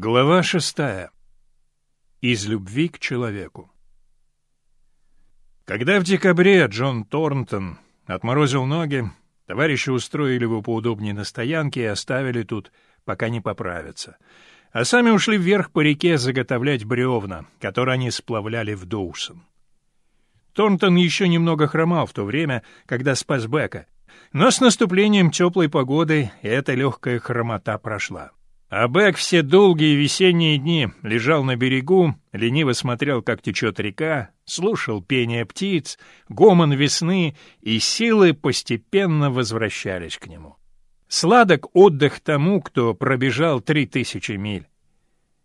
Глава шестая. Из любви к человеку. Когда в декабре Джон Торнтон отморозил ноги, товарищи устроили его поудобнее на стоянке и оставили тут, пока не поправятся. А сами ушли вверх по реке заготовлять бревна, которые они сплавляли в Доусон. Торнтон еще немного хромал в то время, когда спас Бека, но с наступлением теплой погоды эта легкая хромота прошла. А Бэк все долгие весенние дни лежал на берегу, лениво смотрел, как течет река, слушал пение птиц, гомон весны, и силы постепенно возвращались к нему. Сладок отдых тому, кто пробежал три тысячи миль.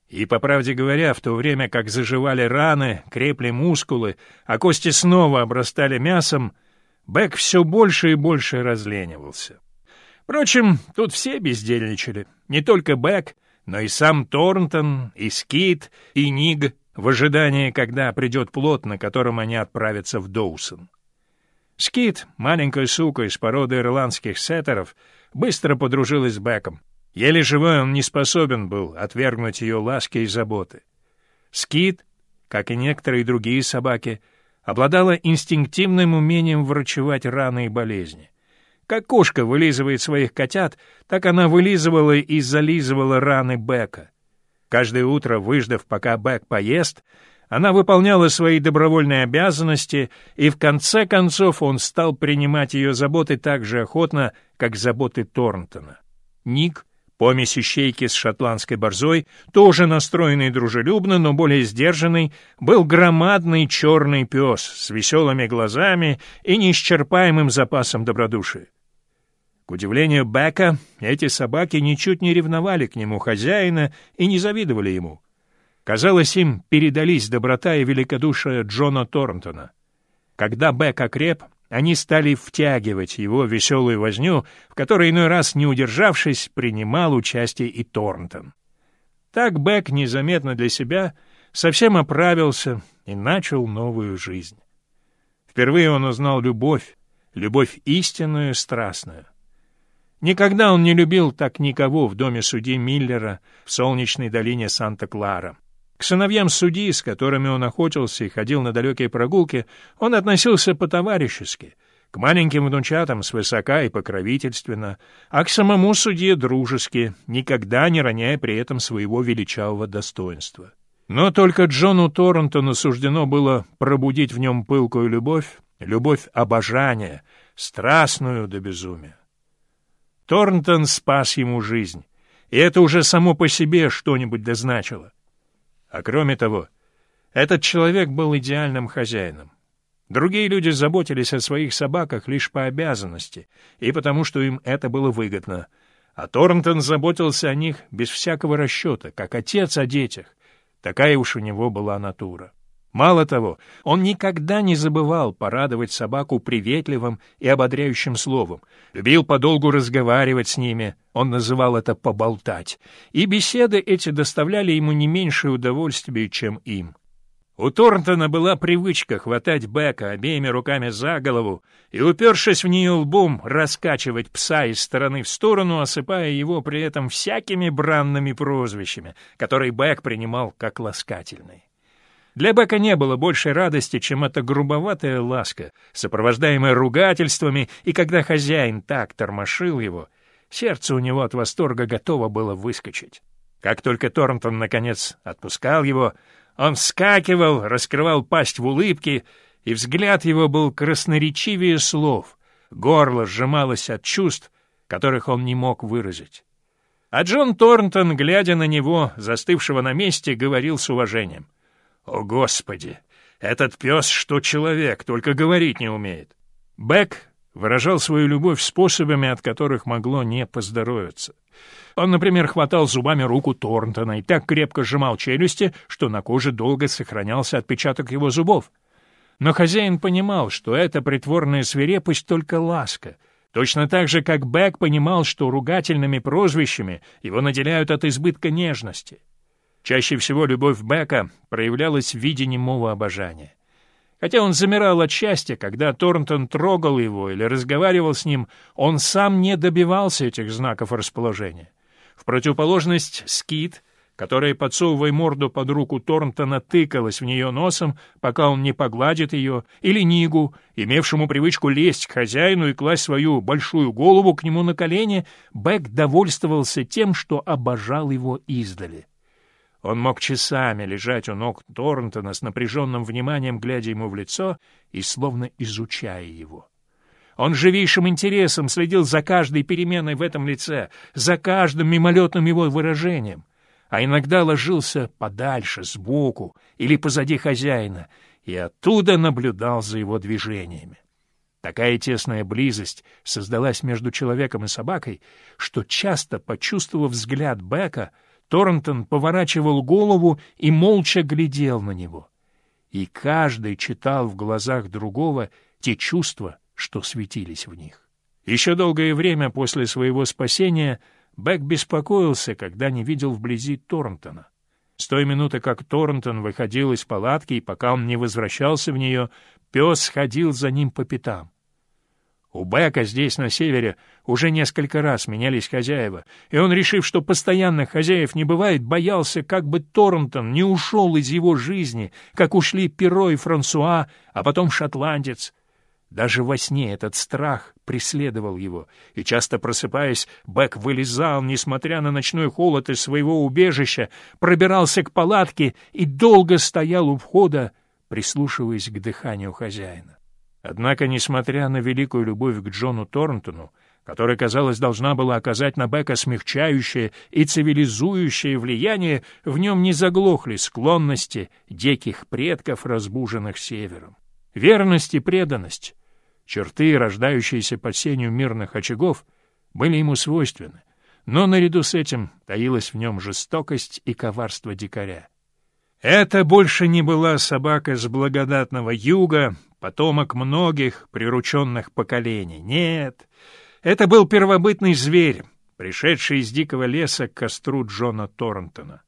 И, по правде говоря, в то время как заживали раны, крепли мускулы, а кости снова обрастали мясом, Бэк все больше и больше разленивался. Впрочем, тут все бездельничали. Не только Бэк, но и сам Торнтон, и Скит, и Ниг, в ожидании, когда придет плот, на котором они отправятся в Доусон. Скит, маленькая сука из породы ирландских сеттеров, быстро подружилась с Бэком. Еле живой он не способен был отвергнуть ее ласки и заботы. Скит, как и некоторые другие собаки, обладала инстинктивным умением врачевать раны и болезни. Как кошка вылизывает своих котят, так она вылизывала и зализывала раны Бека. Каждое утро, выждав, пока Бек поест, она выполняла свои добровольные обязанности, и в конце концов он стал принимать ее заботы так же охотно, как заботы Торнтона. Ник, помесь ищейки с шотландской борзой, тоже настроенный дружелюбно, но более сдержанный, был громадный черный пес с веселыми глазами и неисчерпаемым запасом добродушия. К удивлению Бека, эти собаки ничуть не ревновали к нему хозяина и не завидовали ему. Казалось, им передались доброта и великодушие Джона Торнтона. Когда Бек окреп, они стали втягивать его веселую возню, в которой иной раз, не удержавшись, принимал участие и Торнтон. Так Бек незаметно для себя совсем оправился и начал новую жизнь. Впервые он узнал любовь, любовь истинную страстную. Никогда он не любил так никого в доме судьи Миллера в солнечной долине Санта-Клара. К сыновьям судьи, с которыми он охотился и ходил на далекие прогулки, он относился по-товарищески, к маленьким внучатам свысока и покровительственно, а к самому судье дружески, никогда не роняя при этом своего величавого достоинства. Но только Джону Торрентону суждено было пробудить в нем пылкую любовь, любовь обожания, страстную до безумия. Торнтон спас ему жизнь, и это уже само по себе что-нибудь дозначило. А кроме того, этот человек был идеальным хозяином. Другие люди заботились о своих собаках лишь по обязанности и потому, что им это было выгодно. А Торнтон заботился о них без всякого расчета, как отец о детях. Такая уж у него была натура. Мало того, он никогда не забывал порадовать собаку приветливым и ободряющим словом, любил подолгу разговаривать с ними, он называл это «поболтать», и беседы эти доставляли ему не меньшее удовольствие, чем им. У Торнтона была привычка хватать Бека обеими руками за голову и, упершись в нее лбом, раскачивать пса из стороны в сторону, осыпая его при этом всякими бранными прозвищами, которые Бек принимал как ласкательные. Для Бека не было большей радости, чем эта грубоватая ласка, сопровождаемая ругательствами, и когда хозяин так тормошил его, сердце у него от восторга готово было выскочить. Как только Торнтон, наконец, отпускал его, он вскакивал, раскрывал пасть в улыбке, и взгляд его был красноречивее слов, горло сжималось от чувств, которых он не мог выразить. А Джон Торнтон, глядя на него, застывшего на месте, говорил с уважением. О, Господи! Этот пес что человек, только говорить не умеет. Бек выражал свою любовь способами, от которых могло не поздоровиться. Он, например, хватал зубами руку Торнтона и так крепко сжимал челюсти, что на коже долго сохранялся отпечаток его зубов. Но хозяин понимал, что эта притворная свирепость только ласка, точно так же, как Бек понимал, что ругательными прозвищами его наделяют от избытка нежности. Чаще всего любовь Бека проявлялась в виде немого обожания. Хотя он замирал от счастья, когда Торнтон трогал его или разговаривал с ним, он сам не добивался этих знаков расположения. В противоположность Скит, которая, подсовывая морду под руку Торнтона, тыкалась в нее носом, пока он не погладит ее, или Нигу, имевшему привычку лезть к хозяину и класть свою большую голову к нему на колени, Бэк довольствовался тем, что обожал его издали. Он мог часами лежать у ног Торнтона с напряженным вниманием, глядя ему в лицо и словно изучая его. Он живейшим интересом следил за каждой переменой в этом лице, за каждым мимолетным его выражением, а иногда ложился подальше, сбоку или позади хозяина, и оттуда наблюдал за его движениями. Такая тесная близость создалась между человеком и собакой, что часто, почувствовав взгляд Бека, Торнтон поворачивал голову и молча глядел на него. И каждый читал в глазах другого те чувства, что светились в них. Еще долгое время после своего спасения Бэк беспокоился, когда не видел вблизи Торнтона. С той минуты, как Торнтон выходил из палатки, и пока он не возвращался в нее, пес ходил за ним по пятам. У Бека здесь, на севере, уже несколько раз менялись хозяева, и он, решив, что постоянных хозяев не бывает, боялся, как бы Торнтон не ушел из его жизни, как ушли Перо и Франсуа, а потом шотландец — даже во сне этот страх преследовал его, и часто просыпаясь, Бэк вылезал, несмотря на ночной холод из своего убежища, пробирался к палатке и долго стоял у входа, прислушиваясь к дыханию хозяина. Однако, несмотря на великую любовь к Джону Торнтону, которая, казалось, должна была оказать на Бека смягчающее и цивилизующее влияние, в нем не заглохли склонности диких предков, разбуженных севером. Верность и преданность Черты, рождающиеся под сенью мирных очагов, были ему свойственны, но наряду с этим таилась в нем жестокость и коварство дикаря. Это больше не была собака с благодатного юга, потомок многих прирученных поколений. Нет, это был первобытный зверь, пришедший из дикого леса к костру Джона Торнтона.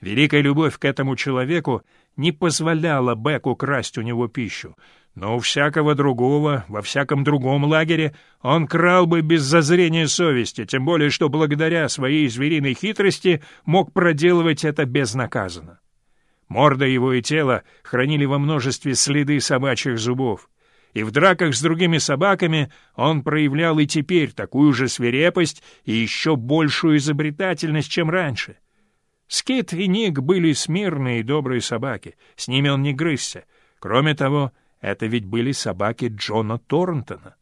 Великая любовь к этому человеку не позволяла Беку красть у него пищу, но у всякого другого, во всяком другом лагере, он крал бы без зазрения совести, тем более что благодаря своей звериной хитрости мог проделывать это безнаказанно. Морда его и тело хранили во множестве следы собачьих зубов, и в драках с другими собаками он проявлял и теперь такую же свирепость и еще большую изобретательность, чем раньше. Скит и Ник были смирные и добрые собаки, с ними он не грызся. Кроме того, это ведь были собаки Джона Торнтона.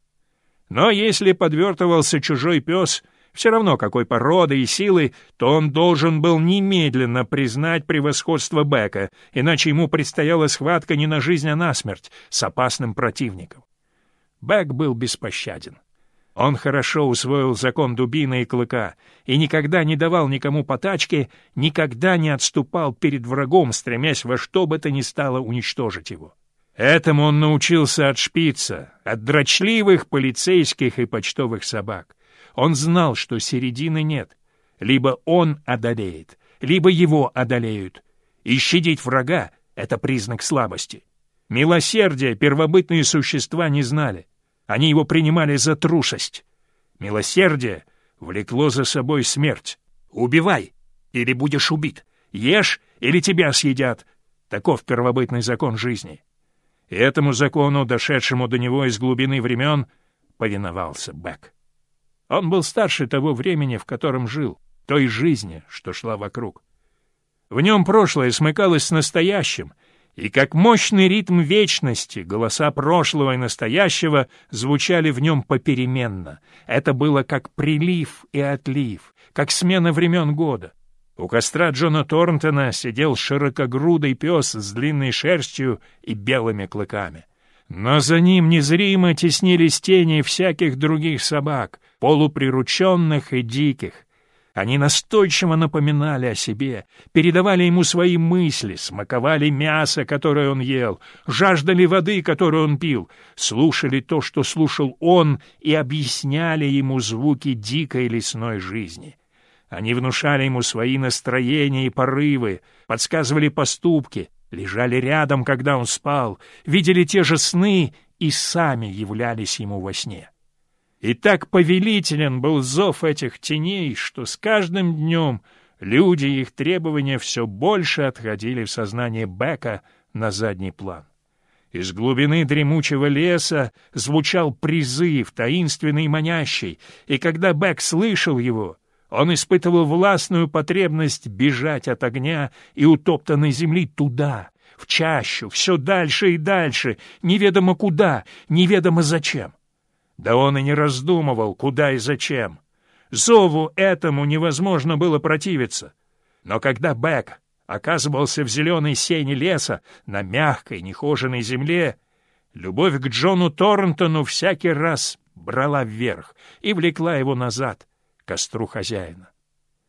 Но если подвертывался чужой пес, все равно какой породы и силы, то он должен был немедленно признать превосходство Бека, иначе ему предстояла схватка не на жизнь, а на смерть с опасным противником. Бек был беспощаден. Он хорошо усвоил закон дубина и клыка и никогда не давал никому потачки, никогда не отступал перед врагом, стремясь во что бы то ни стало уничтожить его. Этому он научился от шпица, от дрочливых полицейских и почтовых собак. Он знал, что середины нет. Либо он одолеет, либо его одолеют. И щадить врага — это признак слабости. Милосердие первобытные существа не знали. Они его принимали за трусость. Милосердие влекло за собой смерть. Убивай, или будешь убит. Ешь, или тебя съедят. Таков первобытный закон жизни. И этому закону, дошедшему до него из глубины времен, повиновался Бек. Он был старше того времени, в котором жил, той жизни, что шла вокруг. В нем прошлое смыкалось с настоящим, и как мощный ритм вечности голоса прошлого и настоящего звучали в нем попеременно. Это было как прилив и отлив, как смена времен года. У костра Джона Торнтона сидел широкогрудый пес с длинной шерстью и белыми клыками. Но за ним незримо теснились тени всяких других собак, полуприрученных и диких. Они настойчиво напоминали о себе, передавали ему свои мысли, смаковали мясо, которое он ел, жаждали воды, которую он пил, слушали то, что слушал он, и объясняли ему звуки дикой лесной жизни. Они внушали ему свои настроения и порывы, подсказывали поступки, лежали рядом, когда он спал, видели те же сны и сами являлись ему во сне. И так повелителен был зов этих теней, что с каждым днем Люди и их требования все больше отходили в сознание Бека на задний план. Из глубины дремучего леса звучал призыв, таинственный и манящий, и когда Бек слышал его, он испытывал властную потребность бежать от огня и утоптанной земли туда, в чащу, все дальше и дальше, неведомо куда, неведомо зачем. Да он и не раздумывал, куда и зачем. Зову этому невозможно было противиться. Но когда Бек оказывался в зеленой сене леса, на мягкой, нехоженной земле, любовь к Джону Торнтону всякий раз брала вверх и влекла его назад, к костру хозяина.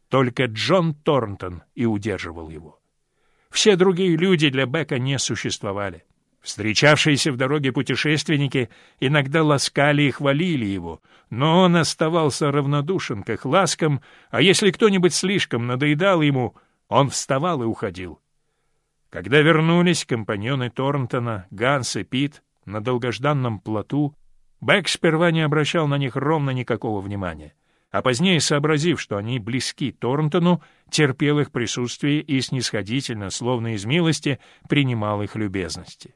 Только Джон Торнтон и удерживал его. Все другие люди для Бека не существовали. Встречавшиеся в дороге путешественники иногда ласкали и хвалили его, но он оставался равнодушен к их ласкам, а если кто-нибудь слишком надоедал ему, он вставал и уходил. Когда вернулись компаньоны Торнтона, Ганс и Пит на долгожданном плоту, Бек сперва не обращал на них ровно никакого внимания а позднее, сообразив, что они близки Торнтону, терпел их присутствие и снисходительно, словно из милости, принимал их любезности.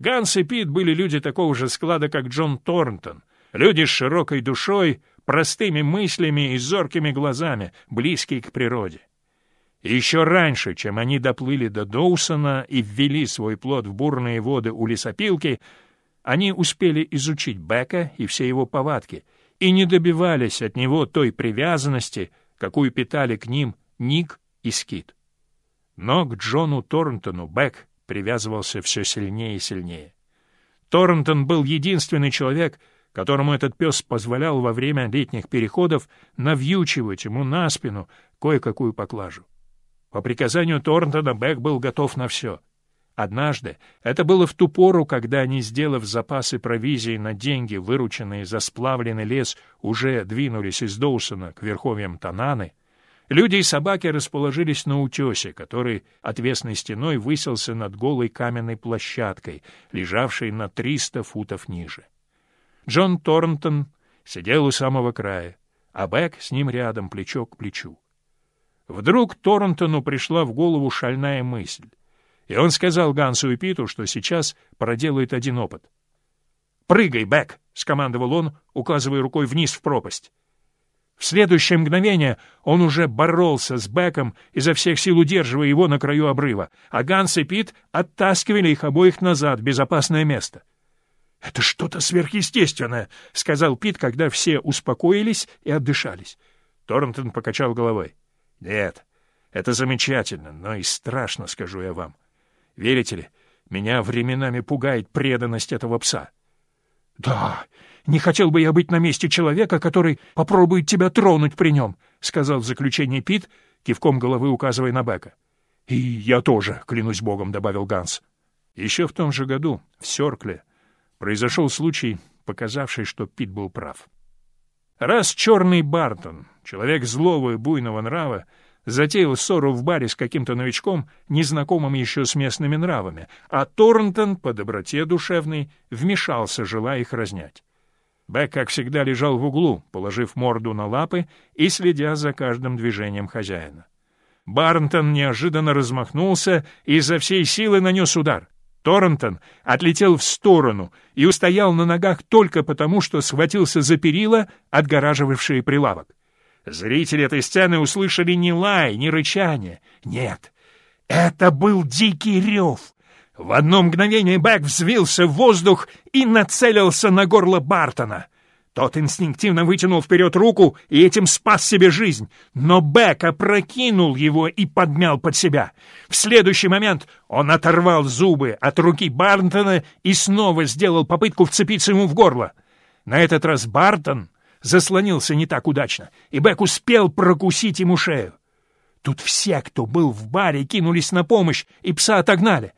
Ганс и Пит были люди такого же склада, как Джон Торнтон, люди с широкой душой, простыми мыслями и зоркими глазами, близкие к природе. Еще раньше, чем они доплыли до Доусона и ввели свой плод в бурные воды у лесопилки, они успели изучить Бека и все его повадки — и не добивались от него той привязанности, какую питали к ним Ник и Скит. Но к Джону Торнтону Бек привязывался все сильнее и сильнее. Торнтон был единственный человек, которому этот пес позволял во время летних переходов навьючивать ему на спину кое-какую поклажу. По приказанию Торнтона Бек был готов на все — Однажды, это было в ту пору, когда они, сделав запасы провизии на деньги, вырученные за сплавленный лес, уже двинулись из Доусона к верховьям Тананы, люди и собаки расположились на утесе, который отвесной стеной высился над голой каменной площадкой, лежавшей на триста футов ниже. Джон Торнтон сидел у самого края, а Бек с ним рядом, плечо к плечу. Вдруг Торнтону пришла в голову шальная мысль. И он сказал Гансу и Питу, что сейчас проделает один опыт. «Прыгай, Бэк!» — скомандовал он, указывая рукой вниз в пропасть. В следующее мгновение он уже боролся с Бэком, изо всех сил удерживая его на краю обрыва, а Ганс и Пит оттаскивали их обоих назад в безопасное место. «Это что-то сверхъестественное», — сказал Пит, когда все успокоились и отдышались. Торнтон покачал головой. «Нет, это замечательно, но и страшно, скажу я вам. Верите ли, меня временами пугает преданность этого пса. — Да, не хотел бы я быть на месте человека, который попробует тебя тронуть при нем, — сказал в заключение Пит, кивком головы указывая на Бека. — И я тоже, клянусь богом, — добавил Ганс. Еще в том же году, в Сёркле, произошел случай, показавший, что Пит был прав. Раз черный Бартон, человек злого и буйного нрава, затеял ссору в баре с каким-то новичком, незнакомым еще с местными нравами, а Торнтон, по доброте душевной, вмешался, желая их разнять. Бэк, как всегда, лежал в углу, положив морду на лапы и следя за каждым движением хозяина. Барнтон неожиданно размахнулся и изо всей силы нанес удар. Торнтон отлетел в сторону и устоял на ногах только потому, что схватился за перила, отгораживавшие прилавок. Зрители этой сцены услышали ни лай, ни рычание. Нет, это был дикий рев. В одно мгновение Бэк взвился в воздух и нацелился на горло Бартона. Тот инстинктивно вытянул вперед руку и этим спас себе жизнь, но Бэк опрокинул его и подмял под себя. В следующий момент он оторвал зубы от руки Бартона и снова сделал попытку вцепиться ему в горло. На этот раз Бартон заслонился не так удачно, и Бек успел прокусить ему шею. Тут все, кто был в баре, кинулись на помощь, и пса отогнали.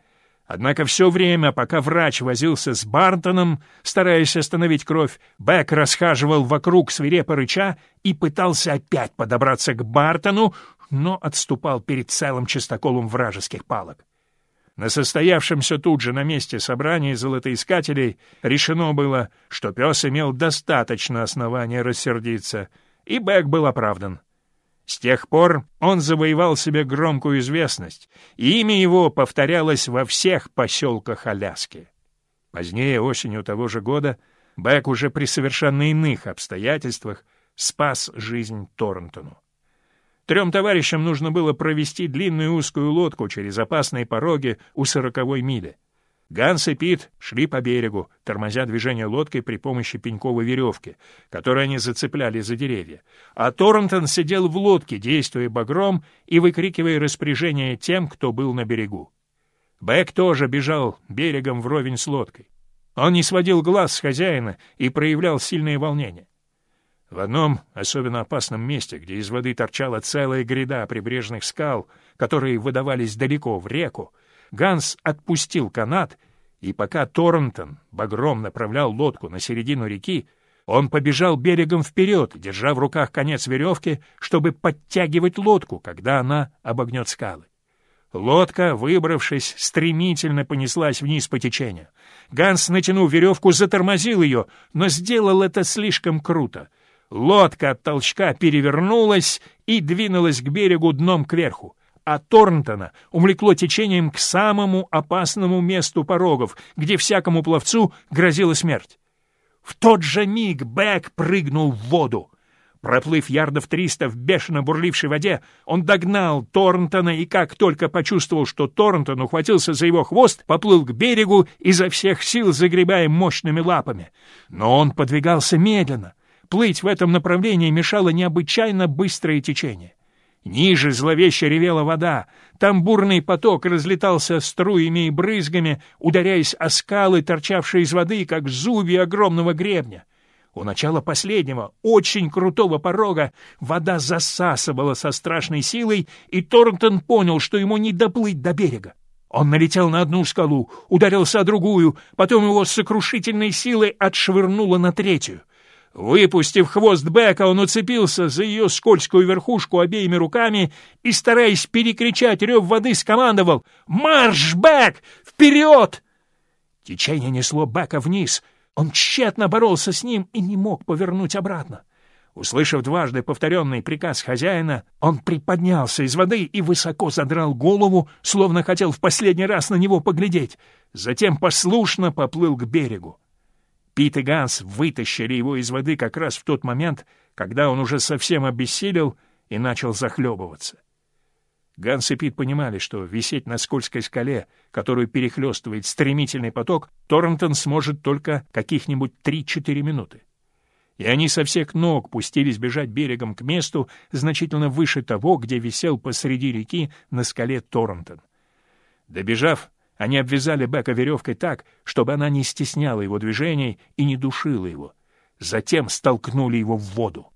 Однако все время, пока врач возился с Бартоном, стараясь остановить кровь, Бек расхаживал вокруг свирепо рыча и пытался опять подобраться к Бартону, но отступал перед целым чистоколом вражеских палок. На состоявшемся тут же на месте собрании золотоискателей решено было, что пес имел достаточно основания рассердиться, и Бэк был оправдан. С тех пор он завоевал себе громкую известность, и имя его повторялось во всех поселках Аляски. Позднее, осенью того же года, Бэк уже при совершенно иных обстоятельствах спас жизнь Торнтону. Трем товарищам нужно было провести длинную узкую лодку через опасные пороги у сороковой мили. Ганс и Пит шли по берегу, тормозя движение лодкой при помощи пеньковой веревки, которую они зацепляли за деревья. А Торнтон сидел в лодке, действуя багром и выкрикивая распоряжения тем, кто был на берегу. Бэк тоже бежал берегом вровень с лодкой. Он не сводил глаз с хозяина и проявлял сильное волнение. В одном особенно опасном месте, где из воды торчала целая гряда прибрежных скал, которые выдавались далеко в реку, Ганс отпустил канат, и пока Торнтон багром направлял лодку на середину реки, он побежал берегом вперед, держа в руках конец веревки, чтобы подтягивать лодку, когда она обогнет скалы. Лодка, выбравшись, стремительно понеслась вниз по течению. Ганс, натянув веревку, затормозил ее, но сделал это слишком круто. Лодка от толчка перевернулась и двинулась к берегу дном кверху а Торнтона увлекло течением к самому опасному месту порогов, где всякому пловцу грозила смерть. В тот же миг Бэк прыгнул в воду. Проплыв ярдов триста в бешено бурлившей воде, он догнал Торнтона и, как только почувствовал, что Торнтон ухватился за его хвост, поплыл к берегу, изо всех сил загребая мощными лапами. Но он подвигался медленно. Плыть в этом направлении мешало необычайно быстрое течение. Ниже зловеще ревела вода. Там бурный поток разлетался струями и брызгами, ударяясь о скалы, торчавшие из воды, как зубья огромного гребня. У начала последнего, очень крутого порога, вода засасывала со страшной силой, и Торнтон понял, что ему не доплыть до берега. Он налетел на одну скалу, ударился о другую, потом его с сокрушительной силой отшвырнуло на третью. Выпустив хвост Бека, он уцепился за ее скользкую верхушку обеими руками и, стараясь перекричать рев воды, скомандовал «Марш, Бек! Вперед!» Течение несло Бека вниз. Он тщетно боролся с ним и не мог повернуть обратно. Услышав дважды повторенный приказ хозяина, он приподнялся из воды и высоко задрал голову, словно хотел в последний раз на него поглядеть. Затем послушно поплыл к берегу. Пит и Ганс вытащили его из воды как раз в тот момент, когда он уже совсем обессилел и начал захлебываться. Ганс и Пит понимали, что висеть на скользкой скале, которую перехлестывает стремительный поток, Торрентон сможет только каких-нибудь три-четыре минуты. И они со всех ног пустились бежать берегом к месту, значительно выше того, где висел посреди реки на скале Торрентон. Добежав, они обвязали Бека веревкой так, чтобы она не стесняла его движений и не душила его. Затем столкнули его в воду.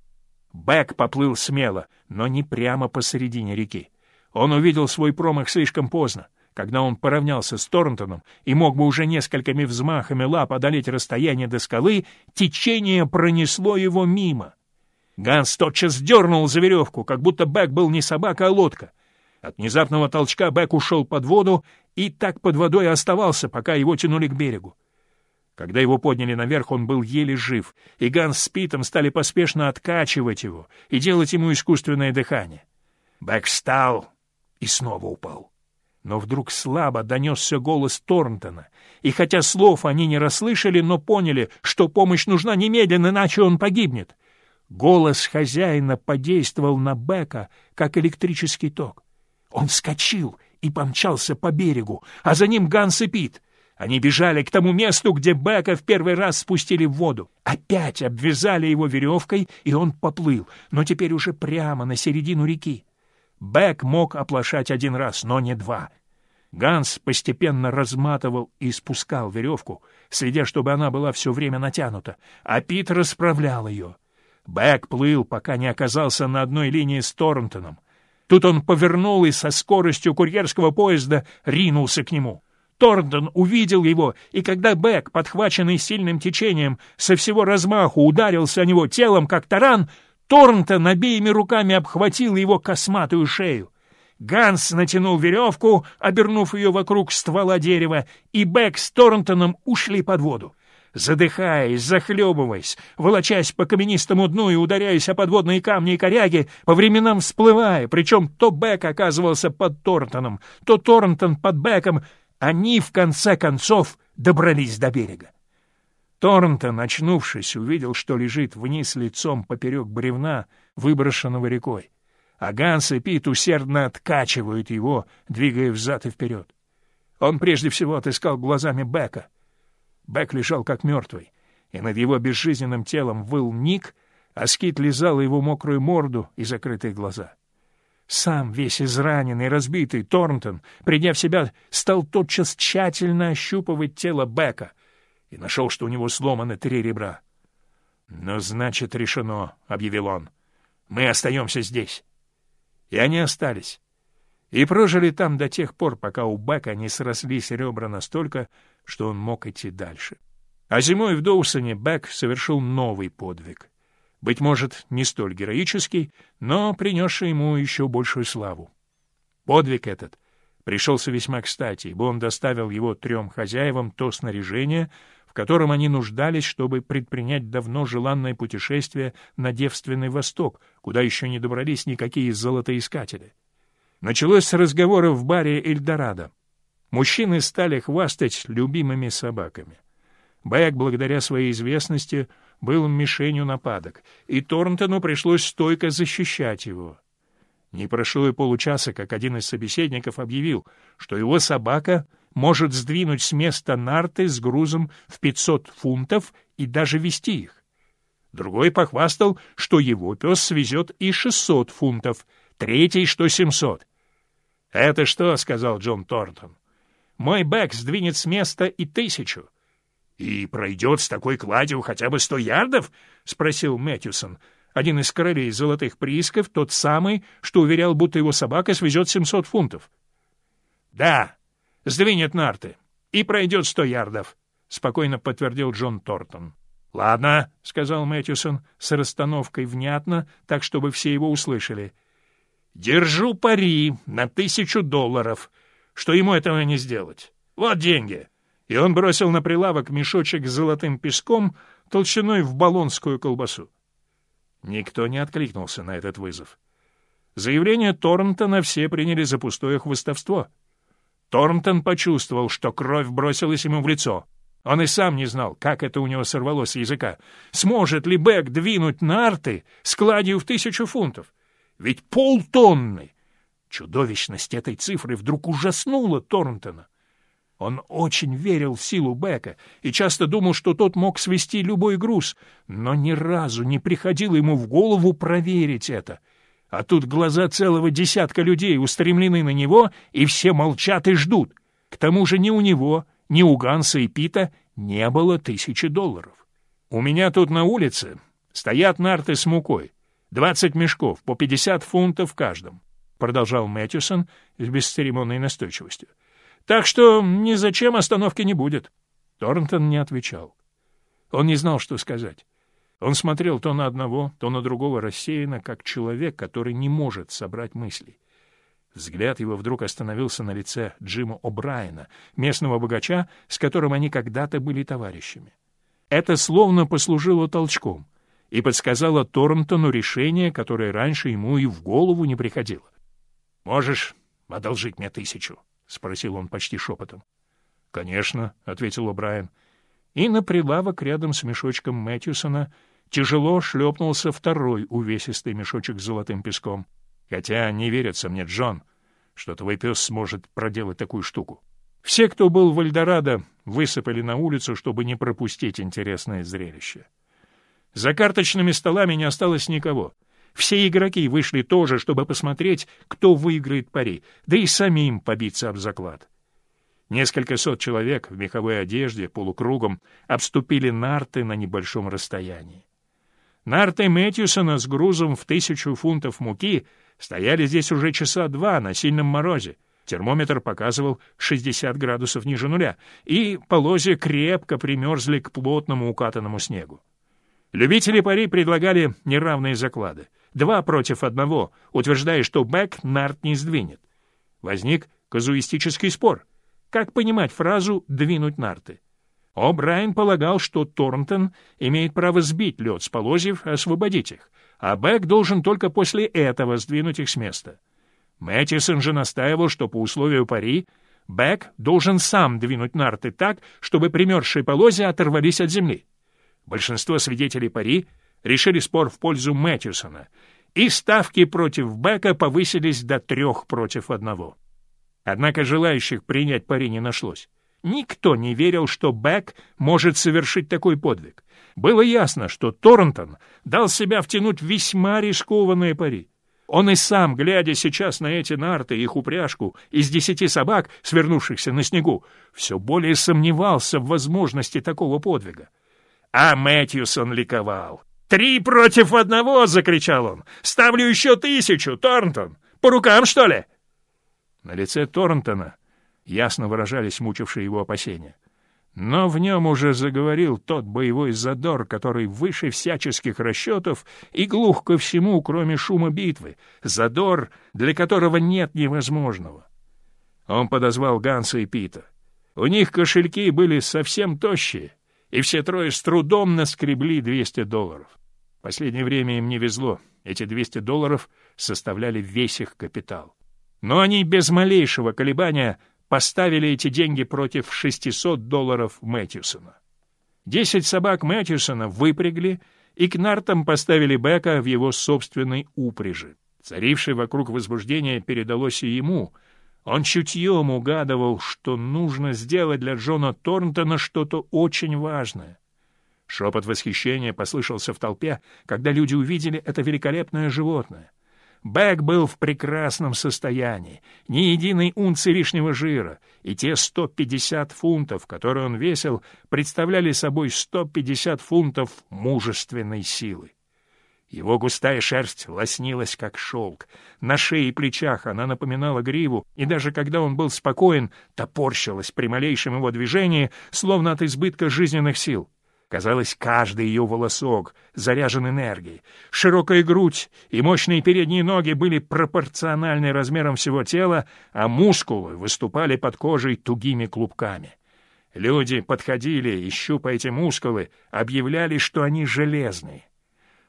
Бек поплыл смело, но не прямо посередине реки. Он увидел свой промах слишком поздно, когда он поравнялся с Торнтоном и мог бы уже несколькими взмахами лап одолеть расстояние до скалы, течение пронесло его мимо. Ганс тотчас дернул за веревку, как будто Бек был не собака, а лодка. От внезапного толчка Бек ушел под воду и так под водой оставался, пока его тянули к берегу. Когда его подняли наверх, он был еле жив, и Ганс с Питом стали поспешно откачивать его и делать ему искусственное дыхание. Бек встал и снова упал. Но вдруг слабо донесся голос Торнтона, и хотя слов они не расслышали, но поняли, что помощь нужна немедленно, иначе он погибнет. Голос хозяина подействовал на Бека, как электрический ток. Он вскочил и помчался по берегу, а за ним Ганс и Пит. Они бежали к тому месту, где Бека в первый раз спустили в воду. Опять обвязали его веревкой, и он поплыл, но теперь уже прямо на середину реки. Бек мог оплошать один раз, но не два. Ганс постепенно разматывал и спускал веревку, следя, чтобы она была все время натянута, а Пит расправлял ее. Бек плыл, пока не оказался на одной линии с Торнтоном. Тут он повернул и со скоростью курьерского поезда ринулся к нему. Торнтон увидел его, и когда Бэк, подхваченный сильным течением, со всего размаху ударился о него телом, как таран, Торнтон обеими руками обхватил его косматую шею. Ганс натянул веревку, обернув ее вокруг ствола дерева, и Бэк с Торнтоном ушли под воду. Задыхаясь, захлебываясь, волочась по каменистому дну и ударяясь о подводные камни и коряги, по временам всплывая, причем то Бек оказывался под Торнтоном, то Торнтон под Беком, они, в конце концов, добрались до берега. Торнтон, очнувшись, увидел, что лежит вниз лицом поперек бревна, выброшенного рекой, а Ганс и Пит усердно откачивают его, двигая взад и вперед. Он прежде всего отыскал глазами Бека — Бэк лежал как мертвый, и над его безжизненным телом выл Ник, а Скит лизал его мокрую морду и закрытые глаза. Сам, весь израненный, разбитый, Торнтон, придя в себя, стал тотчас тщательно ощупывать тело Бека и нашел, что у него сломаны три ребра. «Ну, значит, решено», — объявил он. «Мы остаемся здесь». И они остались. И прожили там до тех пор, пока у Бека не срослись ребра настолько, что он мог идти дальше. А зимой в Доусоне Бек совершил новый подвиг. Быть может, не столь героический, но принесший ему еще большую славу. Подвиг этот пришелся весьма кстати, ибо он доставил его трем хозяевам то снаряжение, в котором они нуждались, чтобы предпринять давно желанное путешествие на девственный восток, куда еще не добрались никакие золотоискатели. Началось с разговора в баре «Эльдорадо». Мужчины стали хвастать любимыми собаками. Бэк, благодаря своей известности, был мишенью нападок, и Торнтону пришлось стойко защищать его. Не прошло и получаса, как один из собеседников объявил, что его собака может сдвинуть с места нарты с грузом в 500 фунтов и даже вести их. Другой похвастал, что его пес свезет и 600 фунтов, третий, что 700. «Это что?» — сказал Джон Торнтон. Мой бэк сдвинет с места и тысячу. — И пройдет с такой кладью хотя бы сто ярдов? — спросил Мэтьюсон, один из королей золотых приисков, тот самый, что уверял, будто его собака свезет семьсот фунтов. — Да, сдвинет нарты и пройдет сто ярдов, — спокойно подтвердил Джон Тортон. — Ладно, — сказал Мэтьюсон с расстановкой внятно, так, чтобы все его услышали. — Держу пари на тысячу долларов — что ему этого не сделать. Вот деньги. И он бросил на прилавок мешочек с золотым песком толщиной в баллонскую колбасу. Никто не откликнулся на этот вызов. Заявление Торнтона все приняли за пустое хвостовство. Торнтон почувствовал, что кровь бросилась ему в лицо. Он и сам не знал, как это у него сорвалось с языка. Сможет ли Бэк двинуть нарты с кладью в тысячу фунтов? Ведь полтонны Чудовищность этой цифры вдруг ужаснула Торнтона. Он очень верил в силу Бека и часто думал, что тот мог свести любой груз, но ни разу не приходило ему в голову проверить это. А тут глаза целого десятка людей устремлены на него, и все молчат и ждут. К тому же ни у него, ни у Ганса и Пита не было тысячи долларов. «У меня тут на улице стоят нарты с мукой, двадцать мешков, по пятьдесят фунтов каждом. — продолжал Мэтьюсон с бесцеремонной настойчивостью. — Так что ни зачем остановки не будет. Торнтон не отвечал. Он не знал, что сказать. Он смотрел то на одного, то на другого рассеянно, как человек, который не может собрать мыслей. Взгляд его вдруг остановился на лице Джима О'Брайена, местного богача, с которым они когда-то были товарищами. Это словно послужило толчком и подсказало Торнтону решение, которое раньше ему и в голову не приходило. «Можешь одолжить мне тысячу?» — спросил он почти шепотом. «Конечно», — ответил О'Брайен. И на прилавок рядом с мешочком Мэтьюсона тяжело шлепнулся второй увесистый мешочек с золотым песком. «Хотя не верится мне, Джон, что твой пес сможет проделать такую штуку». Все, кто был в Эльдорадо, высыпали на улицу, чтобы не пропустить интересное зрелище. За карточными столами не осталось никого — все игроки вышли тоже, чтобы посмотреть, кто выиграет пари, да и самим побиться об заклад. Несколько сот человек в меховой одежде полукругом обступили нарты на небольшом расстоянии. Нарты Мэтьюсона с грузом в тысячу фунтов муки стояли здесь уже часа два на сильном морозе. Термометр показывал 60 градусов ниже нуля, и полозья крепко примерзли к плотному укатанному снегу. Любители пари предлагали неравные заклады два против одного, утверждая, что Бэк нарт не сдвинет. Возник казуистический спор. Как понимать фразу «двинуть нарты»? О'Брайен полагал, что Торнтон имеет право сбить лед с полозьев и освободить их, а Бэк должен только после этого сдвинуть их с места. Мэттисон же настаивал, что по условию пари Бэк должен сам двинуть нарты так, чтобы примерзшие полозья оторвались от земли. Большинство свидетелей пари решили спор в пользу Мэттисона, и ставки против Бека повысились до трех против одного. Однако желающих принять пари не нашлось. Никто не верил, что Бек может совершить такой подвиг. Было ясно, что Торнтон дал себя втянуть весьма рискованные пари. Он и сам, глядя сейчас на эти нарты и их упряжку из десяти собак, свернувшихся на снегу, все более сомневался в возможности такого подвига. А Мэтьюсон ликовал. «Три против одного!» — закричал он. «Ставлю еще тысячу, Торнтон! По рукам, что ли?» На лице Торнтона ясно выражались мучившие его опасения. Но в нем уже заговорил тот боевой задор, который выше всяческих расчетов и глух ко всему, кроме шума битвы, задор, для которого нет невозможного. Он подозвал Ганса и Пита. У них кошельки были совсем тощие, и все трое с трудом наскребли 200 долларов. В последнее время им не везло, эти 200 долларов составляли весь их капитал. Но они без малейшего колебания поставили эти деньги против 600 долларов Мэтьюсона. Десять собак Мэтьюсона выпрягли и к нартам поставили Бека в его собственной упряжи. Царившее вокруг возбуждение передалось и ему. Он чутьем угадывал, что нужно сделать для Джона Торнтона что-то очень важное. Шепот восхищения послышался в толпе, когда люди увидели это великолепное животное. Бэк был в прекрасном состоянии, ни единой унции лишнего жира, и те 150 фунтов, которые он весил, представляли собой 150 фунтов мужественной силы. Его густая шерсть лоснилась, как шелк. На шее и плечах она напоминала гриву, и даже когда он был спокоен, топорщилась при малейшем его движении, словно от избытка жизненных сил. Казалось, каждый ее волосок заряжен энергией. Широкая грудь и мощные передние ноги были пропорциональны размерам всего тела, а мускулы выступали под кожей тугими клубками. Люди подходили и, щупая эти мускулы, объявляли, что они железные.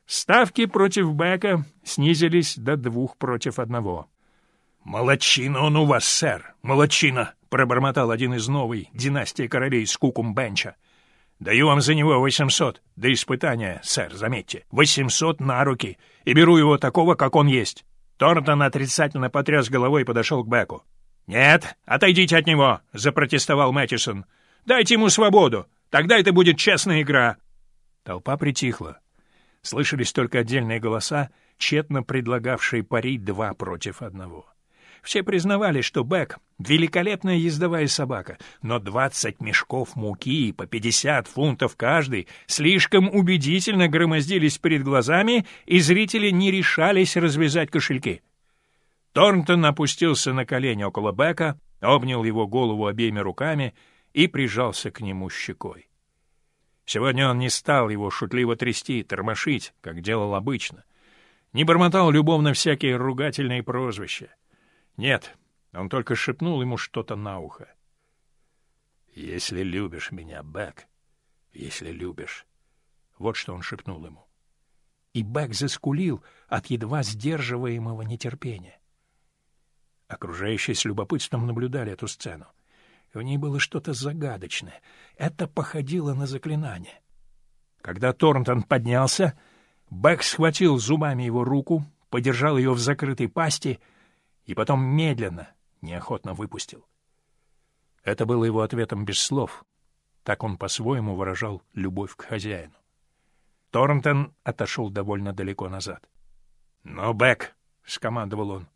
Ставки против Бека снизились до двух против одного. «Молодчина он у вас, сэр, молодчина!» — пробормотал один из новой династии королей Скукум Бенча. Даю вам за него восемьсот. До испытания, сэр, заметьте. Восемьсот на руки. И беру его такого, как он есть. Торнтон отрицательно потряс головой и подошел к Беку. «Нет, отойдите от него!» — запротестовал Мэттисон. «Дайте ему свободу. Тогда это будет честная игра». Толпа притихла. Слышались только отдельные голоса, тщетно предлагавшие парить два против одного. Все признавали, что Бэк — великолепная ездовая собака, но двадцать мешков муки по пятьдесят фунтов каждый слишком убедительно громоздились перед глазами, и зрители не решались развязать кошельки. Торнтон опустился на колени около Бека, обнял его голову обеими руками и прижался к нему щекой. Сегодня он не стал его шутливо трясти, тормошить, как делал обычно. Не бормотал любовно всякие ругательные прозвища. Нет, он только шепнул ему что-то на ухо. «Если любишь меня, Бэк, если любишь...» Вот что он шепнул ему. И Бэк заскулил от едва сдерживаемого нетерпения. Окружающие с любопытством наблюдали эту сцену. В ней было что-то загадочное. Это походило на заклинание. Когда Торнтон поднялся, Бэк схватил зубами его руку, подержал ее в закрытой пасти — и потом медленно, неохотно выпустил. Это было его ответом без слов. Так он по-своему выражал любовь к хозяину. Торнтон отошел довольно далеко назад. «Ну, Бэк!» — скомандовал он.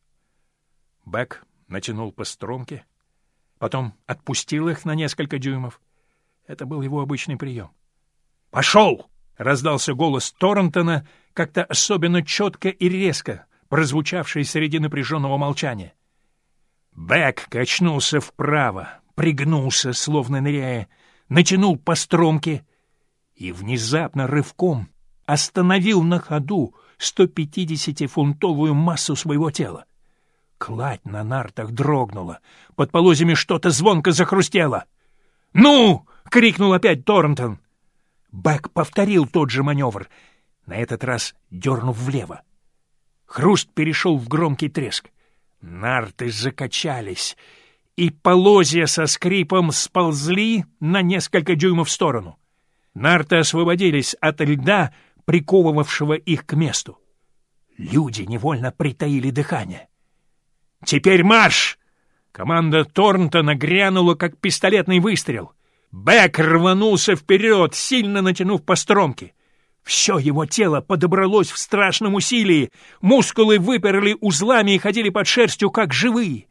Бэк натянул по стромке, потом отпустил их на несколько дюймов. Это был его обычный прием. «Пошел!» — раздался голос Торнтона как-то особенно четко и резко, прозвучавший среди напряженного молчания. Бэк качнулся вправо, пригнулся, словно ныряя, натянул по стромке и внезапно рывком остановил на ходу 150-фунтовую массу своего тела. Кладь на нартах дрогнула, под полозьями что-то звонко захрустело. «Ну!» —— крикнул опять Торнтон. Бэк повторил тот же маневр, на этот раз дернув влево. Хруст перешел в громкий треск. Нарты закачались, и полозья со скрипом сползли на несколько дюймов в сторону. Нарты освободились от льда, приковывавшего их к месту. Люди невольно притаили дыхание. «Теперь марш!» Команда Торнтона грянула, как пистолетный выстрел. Бэк рванулся вперед, сильно натянув по стромке. Все его тело подобралось в страшном усилии, мускулы выперли узлами и ходили под шерстью, как живые.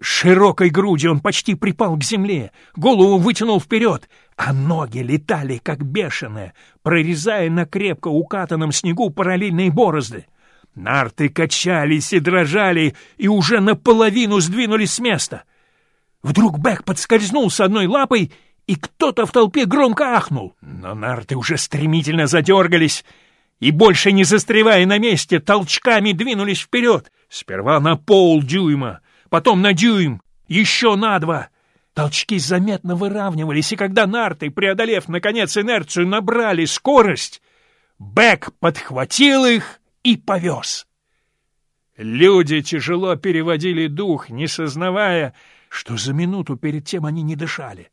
Широкой грудью он почти припал к земле, голову вытянул вперед, а ноги летали, как бешеные, прорезая на крепко укатанном снегу параллельные борозды. Нарты качались и дрожали, и уже наполовину сдвинулись с места. Вдруг Бэк подскользнул с одной лапой, и кто-то в толпе громко ахнул. Но нарты уже стремительно задергались, и, больше не застревая на месте, толчками двинулись вперед. Сперва на полдюйма, потом на дюйм, еще на два. Толчки заметно выравнивались, и когда нарты, преодолев, наконец, инерцию, набрали скорость, Бэк подхватил их и повез. Люди тяжело переводили дух, не сознавая, что за минуту перед тем они не дышали.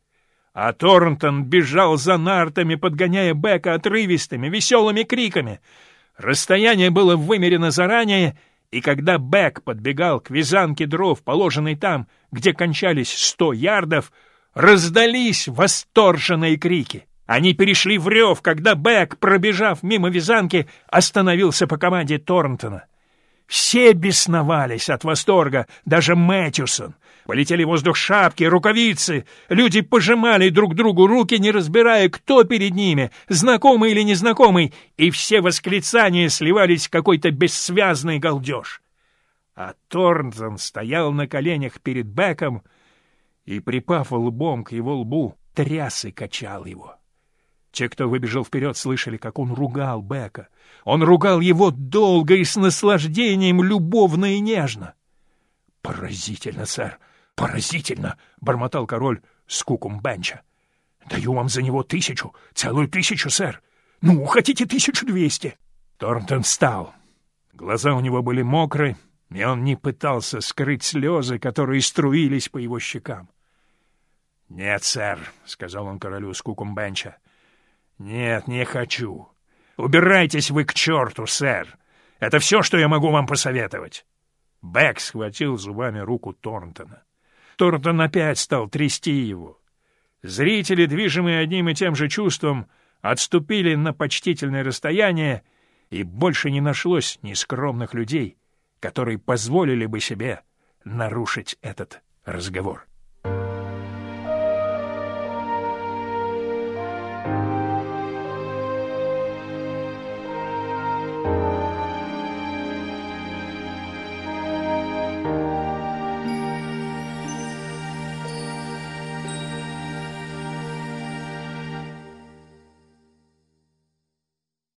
А Торнтон бежал за нартами, подгоняя Бека отрывистыми, веселыми криками. Расстояние было вымерено заранее, и когда Бек подбегал к вязанке дров, положенной там, где кончались сто ярдов, раздались восторженные крики. Они перешли в рев, когда Бэк, пробежав мимо вязанки, остановился по команде Торнтона. Все бесновались от восторга, даже Мэтьюсон. Полетели в воздух шапки, рукавицы. Люди пожимали друг другу руки, не разбирая, кто перед ними, знакомый или незнакомый, и все восклицания сливались в какой-то бессвязный галдеж. А Торнтон стоял на коленях перед Беком и, припав лбом к его лбу, тряс и качал его. Те, кто выбежал вперед, слышали, как он ругал Бека. Он ругал его долго и с наслаждением, любовно и нежно. — Поразительно, сэр, поразительно! — бормотал король с куком Бенча. — Даю вам за него тысячу, целую тысячу, сэр. Ну, хотите тысячу двести? Торнтон встал. Глаза у него были мокрые, и он не пытался скрыть слезы, которые струились по его щекам. — Нет, сэр, — сказал он королю с куком Бенча. «Нет, не хочу. Убирайтесь вы к черту, сэр. Это все, что я могу вам посоветовать». Бэк схватил зубами руку Торнтона. Торнтон опять стал трясти его. Зрители, движимые одним и тем же чувством, отступили на почтительное расстояние, и больше не нашлось нескромных людей, которые позволили бы себе нарушить этот разговор.